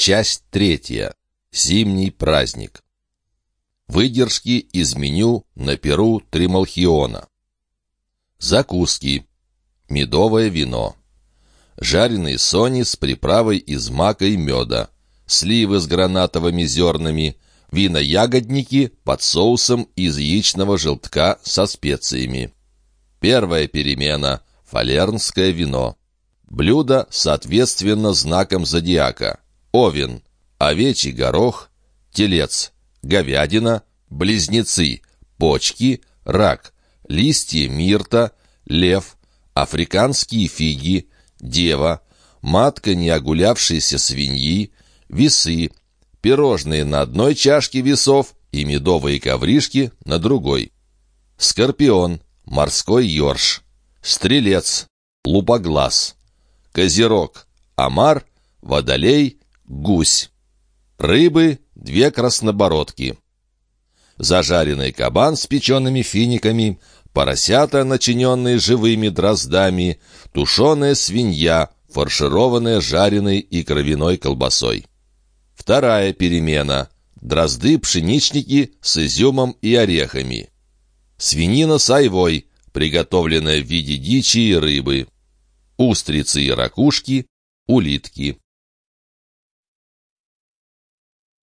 Часть третья. Зимний праздник. Выдержки из меню на перу Трималхиона. Закуски. Медовое вино. Жареные сони с приправой из мака и меда. Сливы с гранатовыми зернами. Вино-ягодники под соусом из яичного желтка со специями. Первая перемена. Фалернское вино. Блюдо, соответственно, знаком зодиака. Овен, овечий горох, телец, говядина, близнецы, почки, рак, листья мирта, лев, африканские фиги, дева, матка неогулявшейся свиньи, весы, пирожные на одной чашке весов и медовые ковришки на другой. Скорпион, морской ёрш, стрелец, лупоглаз, козерог, омар, водолей, гусь. Рыбы — две краснобородки. Зажаренный кабан с печеными финиками, поросята, начиненные живыми дроздами, тушеная свинья, фаршированная жареной и кровяной колбасой. Вторая перемена — дрозды-пшеничники с изюмом и орехами. Свинина с айвой, приготовленная в виде дичи и рыбы. Устрицы и ракушки, улитки.